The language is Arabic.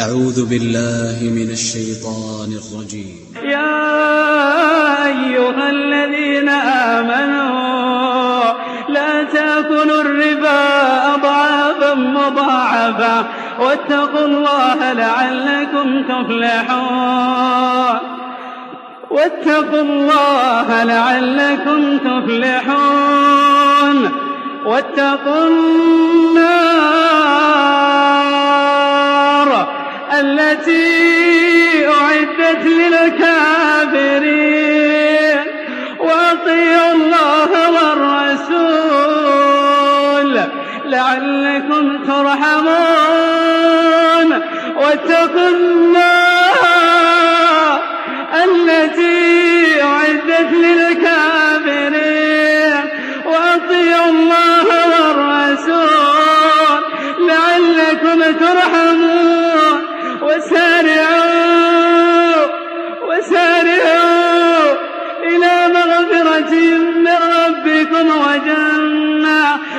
أعوذ بالله من الشيطان الرجيم. يا أيها الذين آمنوا لا تأكلوا الربا أضعافا مضاعفا واتقوا الله لعلكم تفلحون. واتقوا الله لعلكم تفلحون. واتقوا النار لعلكم ترحمون. واتقوا النار التي أعدت للكافرين. وأطيعوا الله والرسول لعلكم ترحمون. وسارعوا وسارعوا إلى مغفرة من ربكم وجنة.